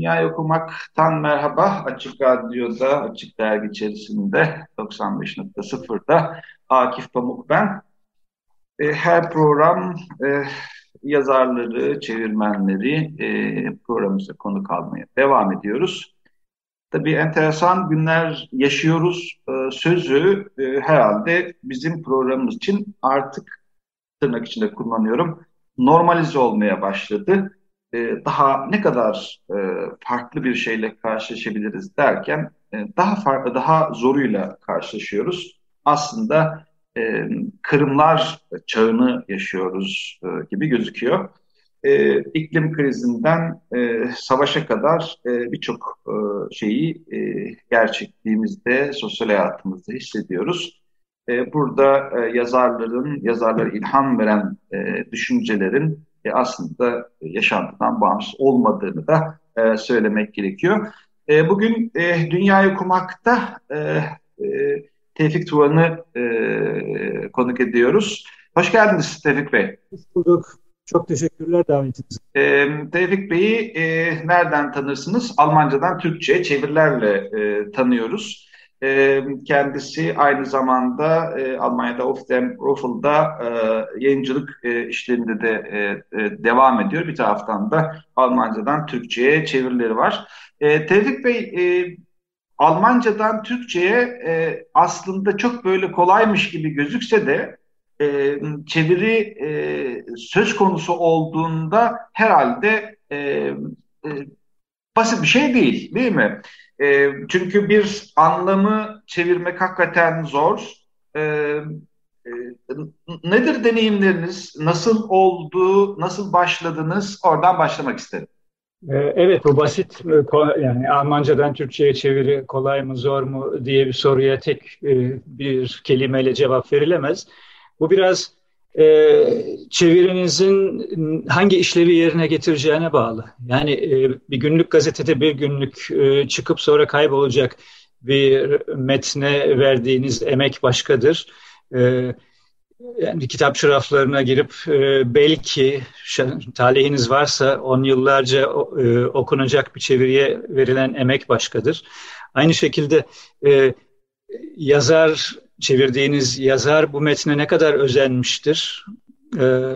Dünya Okumak'tan merhaba. Açık Radyo'da, Açık Dergi içerisinde 95.0'da Akif Pamuk ben. E, her program e, yazarları, çevirmenleri e, programımıza konuk almaya devam ediyoruz. Tabii enteresan günler yaşıyoruz. E, sözü e, herhalde bizim programımız için artık tırnak içinde kullanıyorum. Normalize olmaya başladı. E, daha ne kadar e, farklı bir şeyle karşılaşabiliriz derken e, daha farklı, daha zoruyla karşılaşıyoruz. Aslında e, kırımlar çağını yaşıyoruz e, gibi gözüküyor. E, iklim krizinden e, savaşa kadar e, birçok e, şeyi e, gerçekliğimizde, sosyal hayatımızda hissediyoruz. E, burada e, yazarların, yazarlara ilham veren e, düşüncelerin e, aslında yaşantıdan bağımsız olmadığını da e, söylemek gerekiyor. E, bugün e, Dünyayı Okumak'ta e, e, Tevfik Tuvan'ı e, konuk ediyoruz. Hoş geldiniz Tevfik Bey. Hoş bulduk. Çok teşekkürler davetiniz. E, Tevfik Bey'i e, nereden tanırsınız? Almancadan Türkçe çevirilerle e, tanıyoruz. E, kendisi aynı zamanda e, Almanya'da Auf dem Ruffel'da e, yayıncılık e, işlerinde de e, e, devam ediyor. Bir taraftan da Almancadan Türkçe'ye çevirileri var. E, Tevfik Bey, e, Almancadan Türkçe'ye e, aslında çok böyle kolaymış gibi gözükse de e, çeviri e, söz konusu olduğunda herhalde e, e, basit bir şey değil, değil mi? E, çünkü bir anlamı çevirmek hakikaten zor. E, e, nedir deneyimleriniz? Nasıl oldu? Nasıl başladınız? Oradan başlamak isterim. Ee, evet bu basit e, yani Almancadan Türkçe'ye çeviri kolay mı zor mu diye bir soruya tek e, bir kelimeyle cevap verilemez. Bu biraz e, çevirinizin hangi işlevi yerine getireceğine bağlı. Yani e, bir günlük gazetede bir günlük e, çıkıp sonra kaybolacak bir metne verdiğiniz emek başkadır. E, yani kitap şıraflarına girip e, belki talihiniz varsa on yıllarca e, okunacak bir çeviriye verilen emek başkadır. Aynı şekilde e, yazar, çevirdiğiniz yazar bu metne ne kadar özenmiştir, e,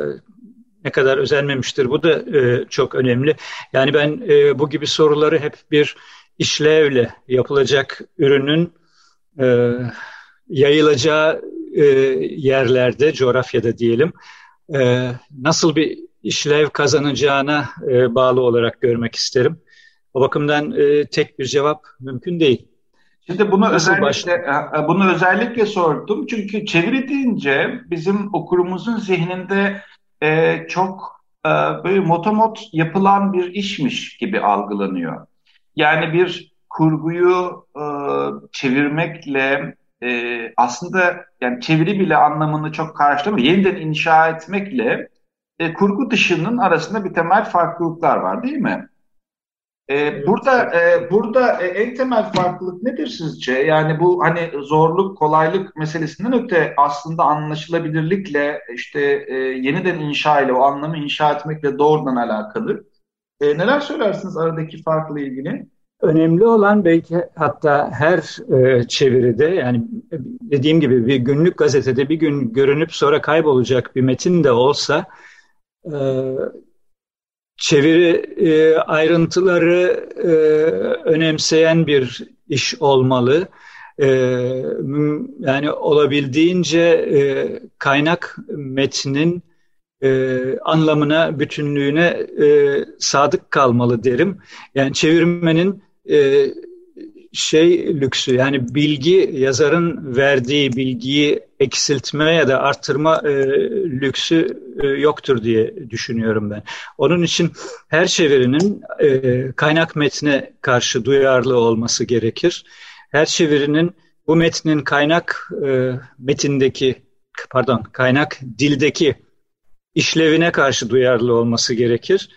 ne kadar özenmemiştir bu da e, çok önemli. Yani ben e, bu gibi soruları hep bir işlevle yapılacak ürünün e, yayılacağı e, yerlerde, coğrafyada diyelim, e, nasıl bir işlev kazanacağına e, bağlı olarak görmek isterim. O bakımdan e, tek bir cevap mümkün değil. Şimdi bunu Nasıl özellikle e, bunu özellikle sordum çünkü çeviri deyince bizim okurumuzun zihninde e, çok e, böyle motomot yapılan bir işmiş gibi algılanıyor. Yani bir kurguyu e, çevirmekle e, aslında yani çeviri bile anlamını çok karşılamıyor. Yeniden inşa etmekle e, kurgu dışının arasında bir temel farklılıklar var değil mi? E, burada e, burada e, en temel farklılık nedir sizce? Yani bu hani zorluk, kolaylık meselesinden öte aslında anlaşılabilirlikle işte e, yeniden inşa ile o anlamı inşa etmekle doğrudan alakalı. E, neler söylersiniz aradaki farkla ilgili? Önemli olan belki hatta her e, çeviride yani dediğim gibi bir günlük gazetede bir gün görünüp sonra kaybolacak bir metin de olsa e, çeviri e, ayrıntıları e, önemseyen bir iş olmalı. E, yani olabildiğince e, kaynak metnin e, anlamına, bütünlüğüne e, sadık kalmalı derim. Yani çevirmenin e, şey lüksü yani bilgi yazarın verdiği bilgiyi eksiltme ya da arttırma e, lüksü e, yoktur diye düşünüyorum ben. Onun için her çevirinin e, kaynak metne karşı duyarlı olması gerekir. Her çevirinin bu metnin kaynak e, metindeki pardon kaynak dildeki işlevine karşı duyarlı olması gerekir.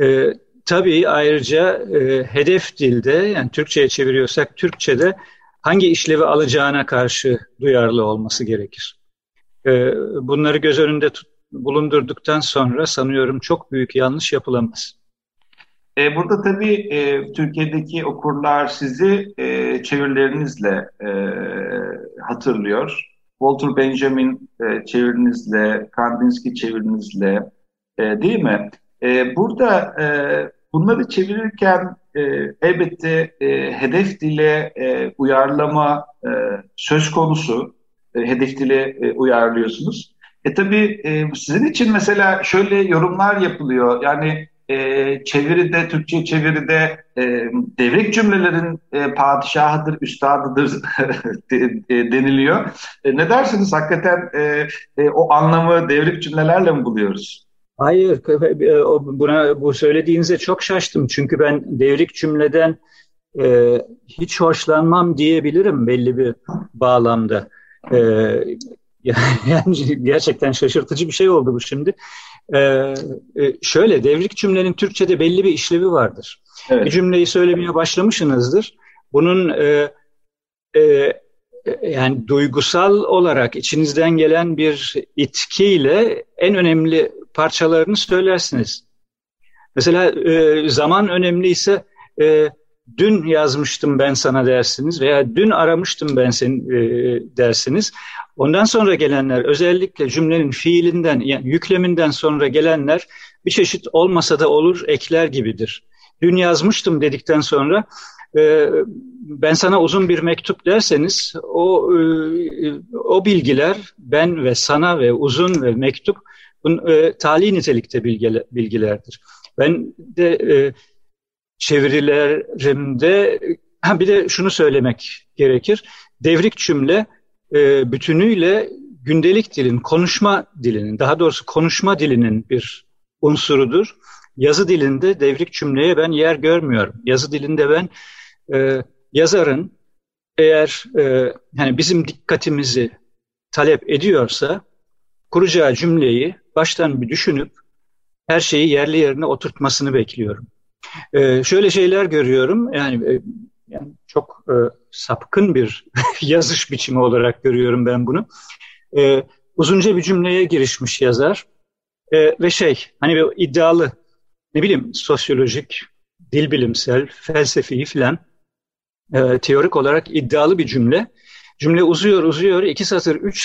E, tabii ayrıca e, hedef dilde yani Türkçe'ye çeviriyorsak Türkçe'de hangi işlevi alacağına karşı duyarlı olması gerekir. E, bunları göz önünde tut, bulundurduktan sonra sanıyorum çok büyük yanlış yapılamaz. E, burada tabii e, Türkiye'deki okurlar sizi e, çevirilerinizle e, hatırlıyor. Walter Benjamin e, çevirinizle, Kandinsky çevirinizle e, değil mi? E, burada e, bunları çevirirken e, elbette e, hedef dile e, uyarlama e, söz konusu. E, hedef dile e, uyarlıyorsunuz. E tabii e, sizin için mesela şöyle yorumlar yapılıyor. Yani e, çeviride, Türkçe çeviride e, devrik cümlelerin e, padişahıdır, üstadıdır deniliyor. E, ne dersiniz? Hakikaten e, e, o anlamı devrik cümlelerle mi buluyoruz? Hayır, e, buna bu söylediğinize çok şaştım. Çünkü ben devrik cümleden e, hiç hoşlanmam diyebilirim belli bir bağlamda. E, yani gerçekten şaşırtıcı bir şey oldu bu şimdi. Ee, e, şöyle devrik cümlenin Türkçe'de belli bir işlevi vardır. Evet. Bir cümleyi söylemeye başlamışsınızdır. Bunun e, e, yani duygusal olarak içinizden gelen bir itkiyle en önemli parçalarını söylersiniz. Mesela e, zaman önemliyse e, dün yazmıştım ben sana dersiniz veya dün aramıştım ben seni e, dersiniz. Ondan sonra gelenler özellikle cümlenin fiilinden yani yükleminden sonra gelenler bir çeşit olmasa da olur ekler gibidir. Dün yazmıştım dedikten sonra e, ben sana uzun bir mektup derseniz o e, o bilgiler ben ve sana ve uzun ve mektup e, tali nitelikte bilgiler, bilgilerdir. Ben de e, çevirilerimde ha bir de şunu söylemek gerekir. Devrik cümle e, bütünüyle gündelik dilin, konuşma dilinin, daha doğrusu konuşma dilinin bir unsurudur. Yazı dilinde devrik cümleye ben yer görmüyorum. Yazı dilinde ben e, yazarın eğer e, yani bizim dikkatimizi talep ediyorsa kuracağı cümleyi baştan bir düşünüp her şeyi yerli yerine oturtmasını bekliyorum. E, şöyle şeyler görüyorum yani, e, yani çok e, sapkın bir yazış biçimi olarak görüyorum ben bunu. E, uzunca bir cümleye girişmiş yazar e, ve şey hani bir iddialı ne bileyim sosyolojik, dil bilimsel, felsefi filan e, teorik olarak iddialı bir cümle. Cümle uzuyor uzuyor iki satır üç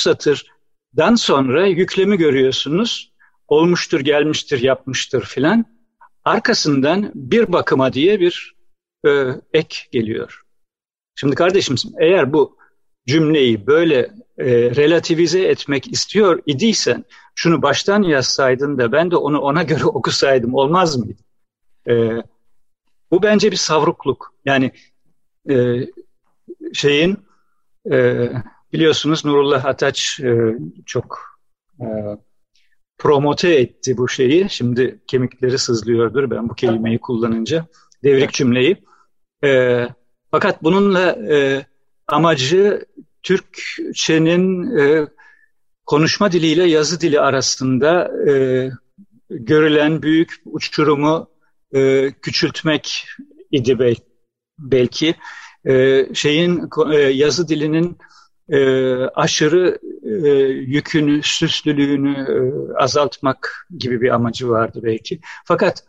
satırdan sonra yüklemi görüyorsunuz. Olmuştur, gelmiştir, yapmıştır filan. Arkasından bir bakıma diye bir e, ek geliyor. Şimdi kardeşim eğer bu cümleyi böyle e, relativize etmek istiyor idiysen şunu baştan yazsaydın da ben de onu ona göre okusaydım olmaz mıydı? E, bu bence bir savrukluk. Yani e, şeyin e, biliyorsunuz Nurullah Ataç e, çok e, promote etti bu şeyi. Şimdi kemikleri sızlıyordur ben bu kelimeyi kullanınca. Devrik cümleyi. E, fakat bununla e, amacı Türkçenin e, konuşma diliyle yazı dili arasında e, görülen büyük uçurumu e, küçültmek idi bel belki. E, şeyin e, yazı dilinin e, aşırı e, yükünü, süslülüğünü e, azaltmak gibi bir amacı vardı belki. Fakat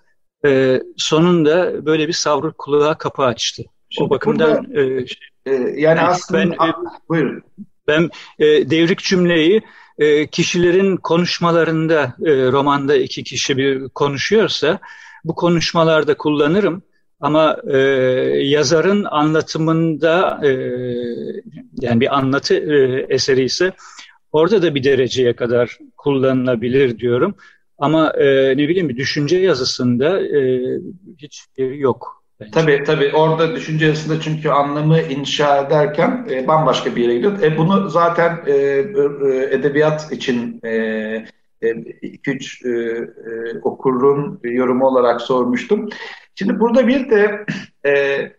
e, sonunda böyle bir savrukluğa kapı açtı. Şimdi o bakımdan burada, e, e, yani aslında ben, e, buyurun. Ben e, devrik cümleyi e, kişilerin konuşmalarında e, romanda iki kişi bir konuşuyorsa bu konuşmalarda kullanırım. Ama e, yazarın anlatımında e, yani bir anlatı e, eseri ise orada da bir dereceye kadar kullanılabilir diyorum. Ama e, ne bileyim bir düşünce yazısında e, hiç yok Bence. Tabii tabii orada düşünce yazısında çünkü anlamı inşa ederken e, bambaşka bir yere gidiyor. E, bunu zaten e, edebiyat için e, iki üç e, e, okurun yorumu olarak sormuştum. Şimdi burada bir de e,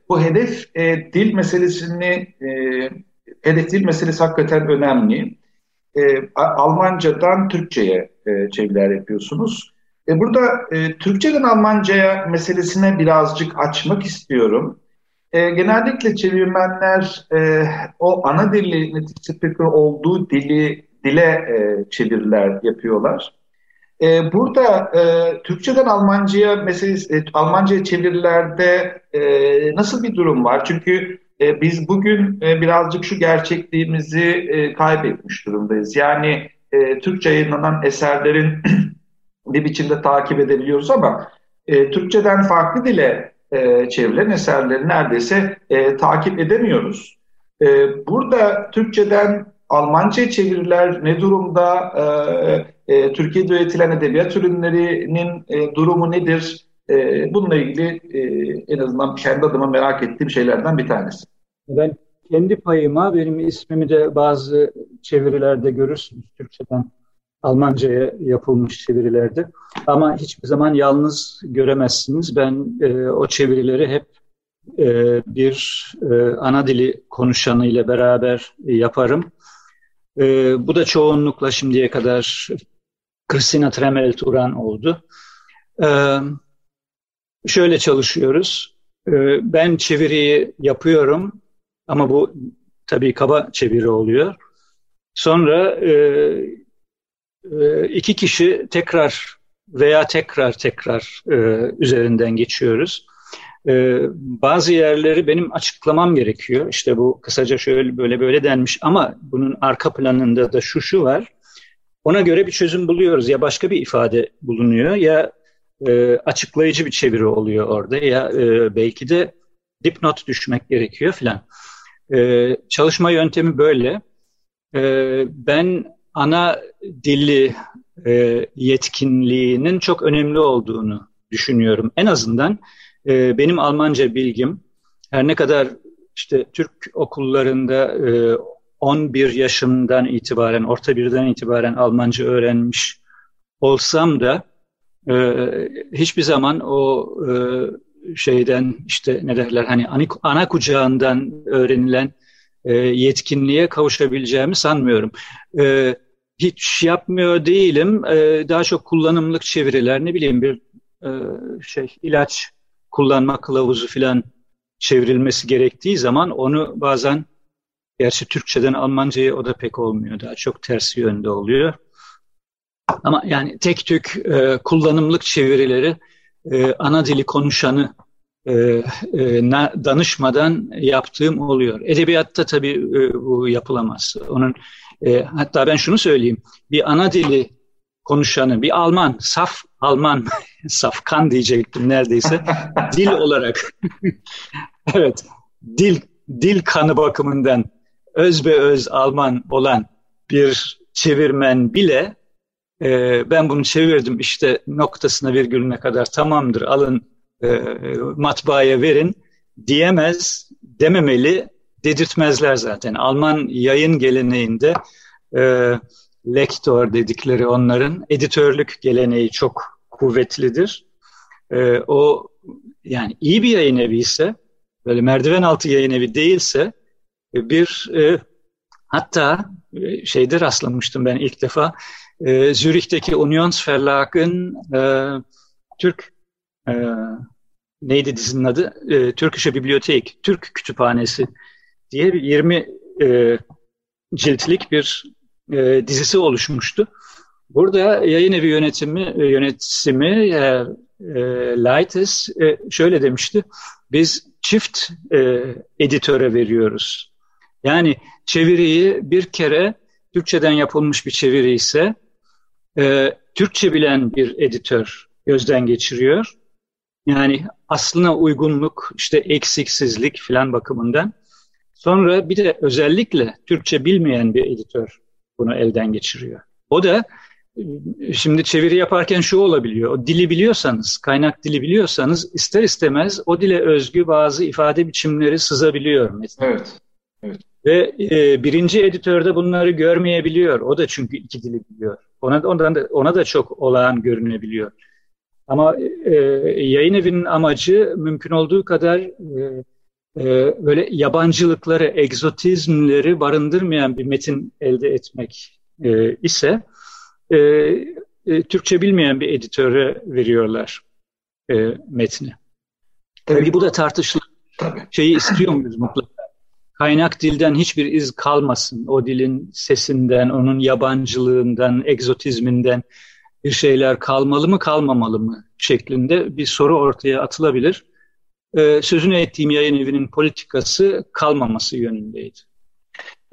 bu hedef e, dil meselesini e, hedef dil meselesi hakikaten önemli. E, Almancadan Türkçe'ye e, çeviriler yapıyorsunuz. E, burada e, Türkçeden Almanca'ya meselesine birazcık açmak istiyorum. E, genellikle çevirmenler e, o ana dili native olduğu dili dile e, çeviriler yapıyorlar. E, burada e, Türkçeden Almanca'ya meselesi, e, Almanca'ya çevirilerde e, nasıl bir durum var? Çünkü e, biz bugün e, birazcık şu gerçekliğimizi e, kaybetmiş durumdayız. Yani e, Türkçe yayınlanan eserlerin bir biçimde takip edebiliyoruz ama e, Türkçeden farklı dile e, çevrilen eserleri neredeyse e, takip edemiyoruz. E, burada Türkçeden Almanca çeviriler ne durumda? E, e, Türkiye'de üretilen edebiyat ürünlerinin e, durumu nedir? E, bununla ilgili e, en azından kendi adıma merak ettiğim şeylerden bir tanesi. Ben kendi payıma benim ismimi de bazı çevirilerde görürsünüz Türkçeden Almanca'ya yapılmış çevirilerde. Ama hiçbir zaman yalnız göremezsiniz. Ben e, o çevirileri hep e, bir e, ana dili konuşanıyla beraber yaparım. E, bu da çoğunlukla şimdiye kadar Christina Tremel Turan oldu. E, şöyle çalışıyoruz. E, ben çeviriyi yapıyorum ama bu tabii kaba çeviri oluyor. Sonra e, e, iki kişi tekrar veya tekrar tekrar e, üzerinden geçiyoruz. E, bazı yerleri benim açıklamam gerekiyor. İşte bu kısaca şöyle böyle böyle denmiş ama bunun arka planında da şu şu var. Ona göre bir çözüm buluyoruz. Ya başka bir ifade bulunuyor ya e, açıklayıcı bir çeviri oluyor orada ya e, belki de dipnot düşmek gerekiyor filan. E, çalışma yöntemi böyle. E, ben ana dili e, yetkinliğinin çok önemli olduğunu düşünüyorum. En azından e, benim Almanca bilgim her ne kadar işte Türk okullarında e, 11 yaşımdan itibaren, orta birden itibaren Almanca öğrenmiş olsam da e, hiçbir zaman o e, şeyden işte ne derler hani ana kucağından öğrenilen e, yetkinliğe kavuşabileceğimi sanmıyorum. E, hiç yapmıyor değilim. E, daha çok kullanımlık çeviriler ne bileyim bir e, şey ilaç kullanma kılavuzu filan çevrilmesi gerektiği zaman onu bazen gerçi Türkçeden Almanca'ya o da pek olmuyor. Daha çok tersi yönde oluyor. Ama yani tek tük e, kullanımlık çevirileri e, ana dili konuşanı e, e, danışmadan yaptığım oluyor. Edebiyatta tabii e, bu yapılamaz. Onun e, hatta ben şunu söyleyeyim. Bir ana dili konuşanı, bir Alman, saf Alman, safkan diyecektim neredeyse, dil olarak. evet, dil dil kanı bakımından öz be öz Alman olan bir çevirmen bile e, ben bunu çevirdim işte noktasına virgülüne kadar tamamdır alın e, matbaaya verin diyemez, dememeli dedirtmezler zaten. Alman yayın geleneğinde e, lektor dedikleri onların editörlük geleneği çok kuvvetlidir. E, o yani iyi bir yayın evi ise böyle merdiven altı yayın evi değilse e, bir e, hatta e, şeyde rastlamıştım ben ilk defa e, Zürih'teki Unionsverlag'ın e, Türk e, neydi dizinin adı? E, Türkische Bibliothek, Türk Kütüphanesi diye bir 20 e, ciltlik bir e, dizisi oluşmuştu. Burada yayın evi yönetimi e, yönetimi e, e, Leites e, şöyle demişti. Biz çift e, editöre veriyoruz. Yani çeviriyi bir kere Türkçeden yapılmış bir çeviri ise e, Türkçe bilen bir editör gözden geçiriyor. Yani aslına uygunluk, işte eksiksizlik filan bakımından. Sonra bir de özellikle Türkçe bilmeyen bir editör bunu elden geçiriyor. O da şimdi çeviri yaparken şu olabiliyor. O dili biliyorsanız, kaynak dili biliyorsanız ister istemez o dile özgü bazı ifade biçimleri sızabiliyor mesela. Evet. evet. Ve e, birinci editörde bunları görmeyebiliyor. O da çünkü iki dili biliyor. Ona, ondan da, ona da çok olağan görünebiliyor. Ama e, yayın evinin amacı mümkün olduğu kadar e, e, böyle yabancılıkları, egzotizmleri barındırmayan bir metin elde etmek e, ise e, e, Türkçe bilmeyen bir editöre veriyorlar metni. Tabii bu da tartışılır. Tabii. Şeyi istiyor muyuz mutlaka? Kaynak dilden hiçbir iz kalmasın. O dilin sesinden, onun yabancılığından, egzotizminden bir şeyler kalmalı mı kalmamalı mı şeklinde bir soru ortaya atılabilir. Ee, sözünü ettiğim yayın evinin politikası kalmaması yönündeydi.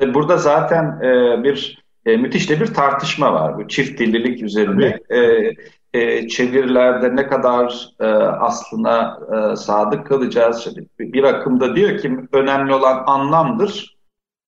E, burada zaten e, bir e, müthiş de bir tartışma var bu çift dillilik üzerine. E, e, çevirilerde ne kadar e, aslına e, sadık kalacağız. Bir, bir akımda diyor ki önemli olan anlamdır.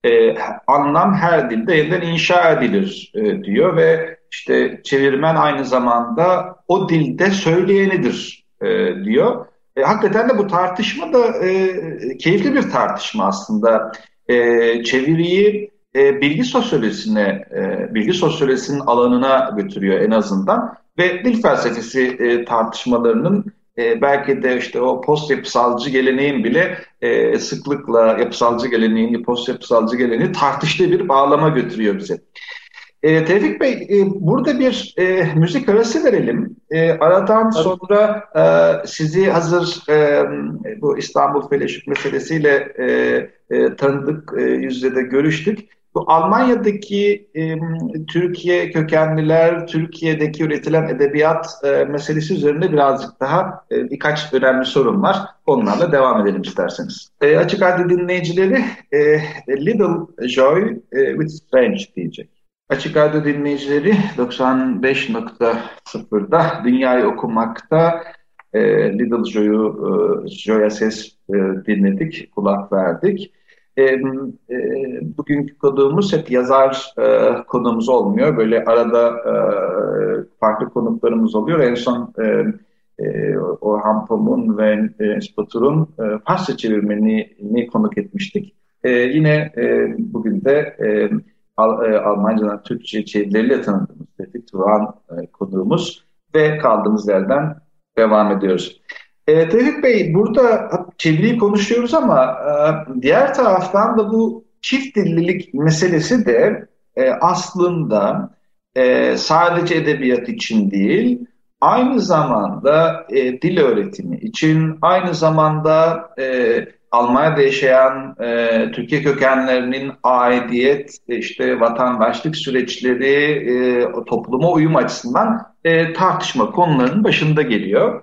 E, anlam her dilde yeniden inşa edilir e, diyor ve işte çevirmen aynı zamanda o dilde söyleyenidir e, diyor. E, hakikaten de bu tartışma da e, keyifli bir tartışma aslında. E, çeviriyi e, bilgi sosyolojisine, e, bilgi sosyolojisinin alanına götürüyor en azından. Ve dil felsefesi e, tartışmalarının e, belki de işte o post yapısalcı geleneğin bile e, sıklıkla yapısalcı geleneğin, post yapısalcı geleneği tartıştığı bir bağlama götürüyor bize. E, Tevfik Bey, e, burada bir e, müzik arası verelim. E, aradan Tabii. sonra e, sizi hazır e, bu İstanbul Fellowship meselesiyle e, e, tanıdık, e, yüzde de görüştük. Bu Almanya'daki e, Türkiye kökenliler, Türkiye'deki üretilen edebiyat e, meselesi üzerinde birazcık daha e, birkaç önemli sorun var. Onlarla devam edelim isterseniz. E, açık radyo dinleyicileri e, Little Joy e, with Strange diyecek. Açık Radyo dinleyicileri 95.0'da Dünyayı Okumak'ta e, Little Joy'u, e, Joy'a ses e, dinledik, kulak verdik. E, e, bugünkü konuğumuz hep yazar e, konuğumuz olmuyor. Böyle arada e, farklı konuklarımız oluyor. En son e, e, Orhan Pamuk'un ve e, Spatur'un e, Farsça çevirmenini konuk etmiştik. E, yine e, bugün de e, Al, e, Almancadan Türkçe çevirileriyle tanıdığımız Tevfik Turan e, konuğumuz ve kaldığımız yerden devam ediyoruz. E, Tevfik Bey burada çeviriyi konuşuyoruz ama e, diğer taraftan da bu çift dillilik meselesi de e, aslında e, sadece edebiyat için değil, aynı zamanda e, dil öğretimi için, aynı zamanda e, Almanya'da yaşayan e, Türkiye kökenlerinin aidiyet, işte vatandaşlık süreçleri, e, topluma uyum açısından e, tartışma konularının başında geliyor.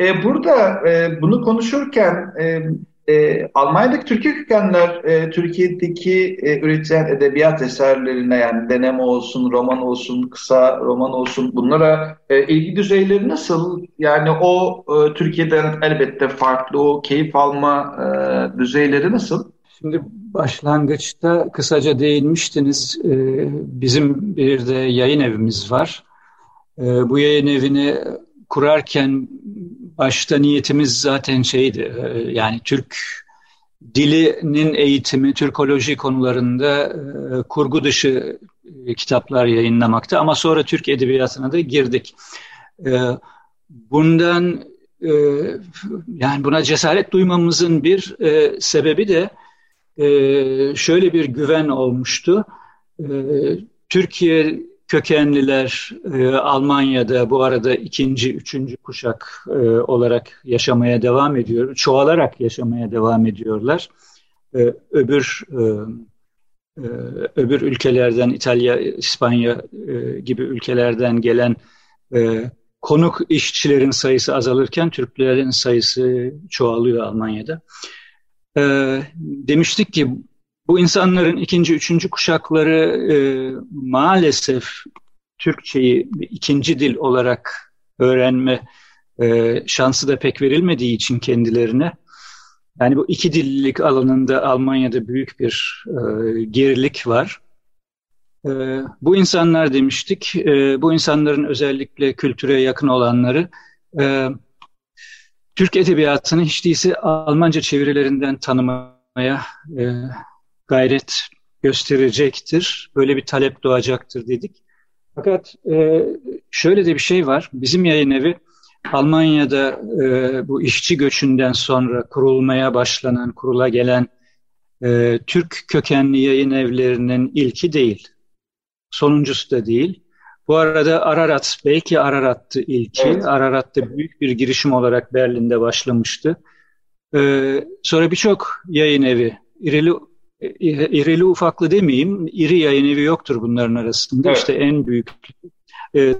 E, burada e, bunu konuşurken e, e, Almanya'daki Türkiye kökenler e, Türkiye'deki e, üretilen edebiyat eserlerine yani deneme olsun, roman olsun, kısa roman olsun bunlara e, ilgi düzeyleri nasıl? Yani o e, Türkiye'den elbette farklı o keyif alma e, düzeyleri nasıl? Şimdi başlangıçta kısaca değinmiştiniz. E, bizim bir de yayın evimiz var. E, bu yayın evini kurarken başta niyetimiz zaten şeydi e, yani Türk dilinin eğitimi, Türkoloji konularında e, kurgu dışı e, kitaplar yayınlamakta ama sonra Türk Edebiyatı'na da girdik. Bundan yani buna cesaret duymamızın bir sebebi de şöyle bir güven olmuştu. Türkiye kökenliler e, Almanya'da bu arada ikinci, üçüncü kuşak e, olarak yaşamaya devam ediyor. Çoğalarak yaşamaya devam ediyorlar. E, öbür öbür ülkelerden İtalya, İspanya gibi ülkelerden gelen konuk işçilerin sayısı azalırken Türklerin sayısı çoğalıyor Almanya'da. Demiştik ki bu insanların ikinci, üçüncü kuşakları e, maalesef Türkçeyi ikinci dil olarak öğrenme e, şansı da pek verilmediği için kendilerine yani bu iki dillilik alanında Almanya'da büyük bir e, gerilik var. E, bu insanlar demiştik, e, bu insanların özellikle kültüre yakın olanları e, Türk edebiyatını hiç değilse Almanca çevirilerinden tanımaya e, gayret gösterecektir. Böyle bir talep doğacaktır dedik. Fakat e, şöyle de bir şey var. Bizim yayın evi Almanya'da e, bu işçi göçünden sonra kurulmaya başlanan, kurula gelen e, Türk kökenli yayın evlerinin ilki değil. Sonuncusu da değil. Bu arada Ararat, belki Ararat'tı ilki. Evet. Ararat'ta büyük bir girişim olarak Berlin'de başlamıştı. Ee, sonra birçok yayın evi, irili, irili ufaklı demeyeyim, iri yayın evi yoktur bunların arasında. Evet. İşte en büyük e,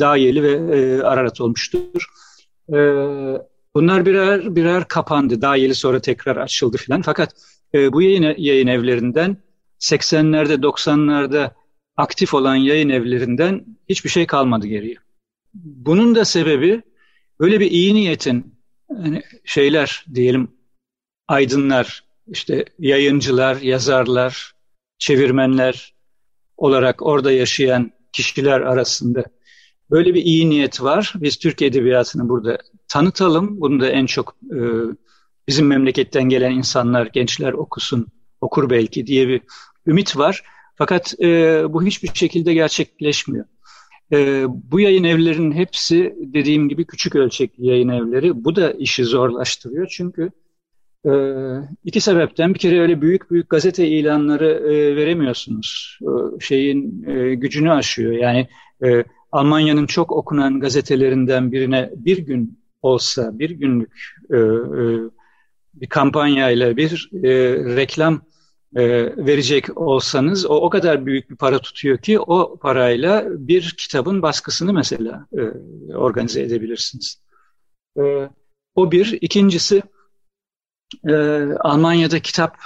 Dağyeli ve e, Ararat olmuştur. E, bunlar birer birer kapandı. Dağyeli sonra tekrar açıldı filan. Fakat e, bu yayın, yayın evlerinden 80'lerde 90'larda aktif olan yayın evlerinden hiçbir şey kalmadı geriye. Bunun da sebebi böyle bir iyi niyetin hani şeyler diyelim aydınlar, işte yayıncılar, yazarlar, çevirmenler olarak orada yaşayan kişiler arasında böyle bir iyi niyet var. Biz Türk Edebiyatı'nı burada tanıtalım. Bunu da en çok e, bizim memleketten gelen insanlar, gençler okusun, okur belki diye bir ümit var. Fakat e, bu hiçbir şekilde gerçekleşmiyor. E, bu yayın evlerinin hepsi dediğim gibi küçük ölçekli yayın evleri. Bu da işi zorlaştırıyor çünkü e, iki sebepten bir kere öyle büyük büyük gazete ilanları e, veremiyorsunuz. E, şeyin e, gücünü aşıyor. Yani e, Almanya'nın çok okunan gazetelerinden birine bir gün olsa, bir günlük e, e, bir kampanyayla bir e, reklam e, verecek olsanız o o kadar büyük bir para tutuyor ki o parayla bir kitabın baskısını mesela e, organize edebilirsiniz. E, o bir. İkincisi e, Almanya'da kitap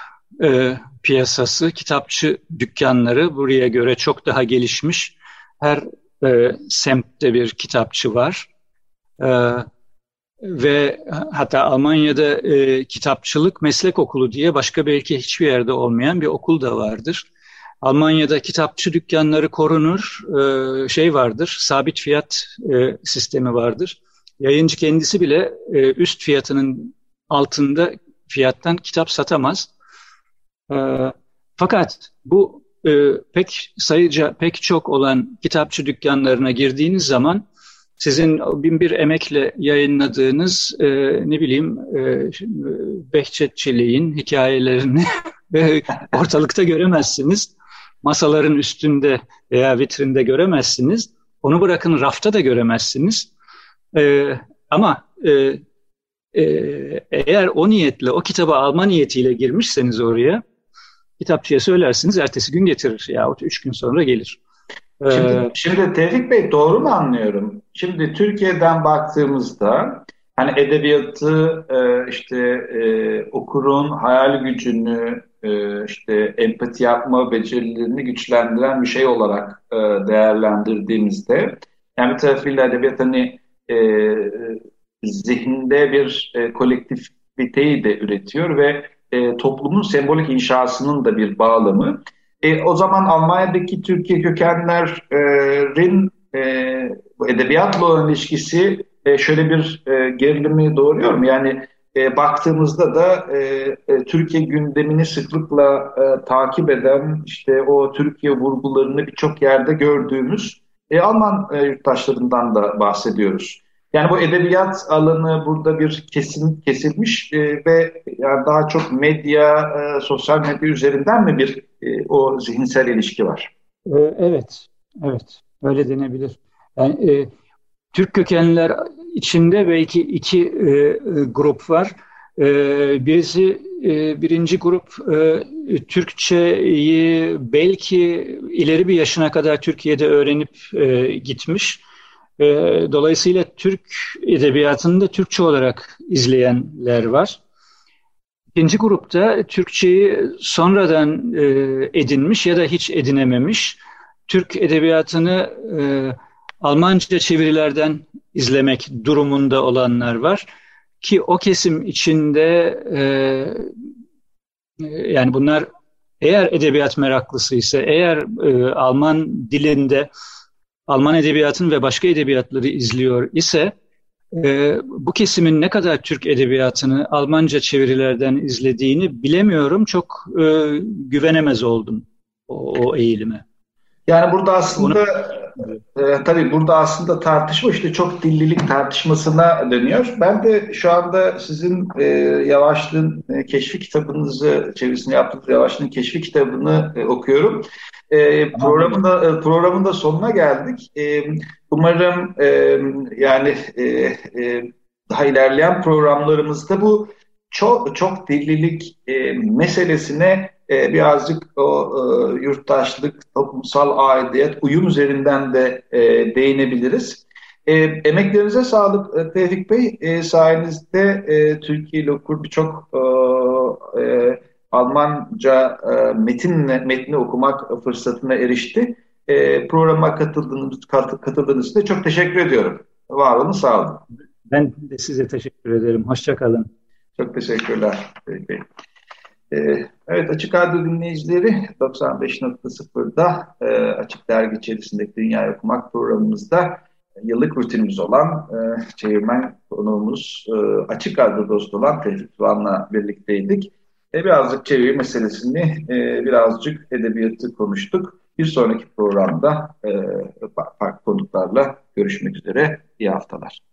e, piyasası, kitapçı dükkanları buraya göre çok daha gelişmiş. Her e, semtte bir kitapçı var. E, ve hatta Almanya'da e, kitapçılık meslek okulu diye başka belki hiçbir yerde olmayan bir okul da vardır. Almanya'da kitapçı dükkanları korunur, e, şey vardır, sabit fiyat e, sistemi vardır. Yayıncı kendisi bile e, üst fiyatının altında fiyattan kitap satamaz. E, fakat bu e, pek sayıca pek çok olan kitapçı dükkanlarına girdiğiniz zaman sizin bin bir emekle yayınladığınız e, ne bileyim e, Behçetçiliğin hikayelerini ortalıkta göremezsiniz. Masaların üstünde veya vitrinde göremezsiniz. Onu bırakın rafta da göremezsiniz. E, ama e, e, eğer o niyetle, o kitabı alma niyetiyle girmişseniz oraya, kitapçıya söylersiniz, ertesi gün getirir yahut üç gün sonra gelir. Şimdi, ee, şimdi Tevfik Bey doğru mu anlıyorum? Şimdi Türkiye'den baktığımızda hani edebiyatı e, işte e, okurun hayal gücünü e, işte empati yapma becerilerini güçlendiren bir şey olarak değerlendirdiğimizde yani bir tarafıyla edebiyat hani zihinde bir e, kolektifiteyi de üretiyor ve e, toplumun sembolik inşasının da bir bağlamı. E, o zaman Almanya'daki Türkiye kökenlerin e, edebiyatla olan ilişkisi e, şöyle bir e, gerilimi doğuruyor mu? Yani e, baktığımızda da e, e, Türkiye gündemini sıklıkla e, takip eden işte o Türkiye vurgularını birçok yerde gördüğümüz e, Alman e, yurttaşlarından da bahsediyoruz. Yani bu edebiyat alanı burada bir kesim kesilmiş e, ve yani daha çok medya, e, sosyal medya üzerinden mi bir e, o zihinsel ilişki var? E, evet, evet. Öyle denebilir. Yani, e, Türk kökenliler içinde belki iki e, grup var. E, birisi e, birinci grup e, Türkçeyi belki ileri bir yaşına kadar Türkiye'de öğrenip e, gitmiş e, dolayısıyla Türk edebiyatını da Türkçe olarak izleyenler var. İkinci grupta Türkçeyi sonradan e, edinmiş ya da hiç edinememiş. Türk edebiyatını e, Almanca çevirilerden izlemek durumunda olanlar var. Ki o kesim içinde e, yani bunlar eğer edebiyat meraklısıysa, eğer e, Alman dilinde Alman edebiyatını ve başka edebiyatları izliyor ise e, bu kesimin ne kadar Türk edebiyatını Almanca çevirilerden izlediğini bilemiyorum. Çok e, güvenemez oldum o, o eğilime. Yani burada aslında e, tabii burada aslında tartışma işte çok dillilik tartışmasına dönüyor. Ben de şu anda sizin e, Yavaşlık'ın e, keşfi kitabınızı çevirisini yaptığınız Yavaşlık'ın keşfi kitabını e, okuyorum. E, programın e, programın da sonuna geldik. E, umarım e, yani e, e, daha ilerleyen programlarımızda bu çok çok dillilik e, meselesine e, birazcık o e, yurttaşlık, toplumsal aidiyet, uyum üzerinden de e, değinebiliriz. E, emeklerinize sağlık e, Tevfik Bey. E, sayenizde e, Türkiye ile okur birçok e, e, Almanca e, metinle, metni okumak fırsatına erişti. E, programa katıldığınız, katıldığınız için de çok teşekkür ediyorum. Var olun, sağ olun. Ben de size teşekkür ederim. Hoşçakalın. Çok teşekkürler. Peki. Ee, evet Açık Radyo dinleyicileri 95.0'da e, Açık Dergi içerisindeki Dünya Okumak programımızda yıllık rutinimiz olan e, çevirmen konuğumuz e, Açık Radyo dostu olan Tevfik Doğan'la birlikteydik. E, birazcık çeviri meselesini, e, birazcık edebiyatı konuştuk. Bir sonraki programda e, farklı konuklarla görüşmek üzere. İyi haftalar.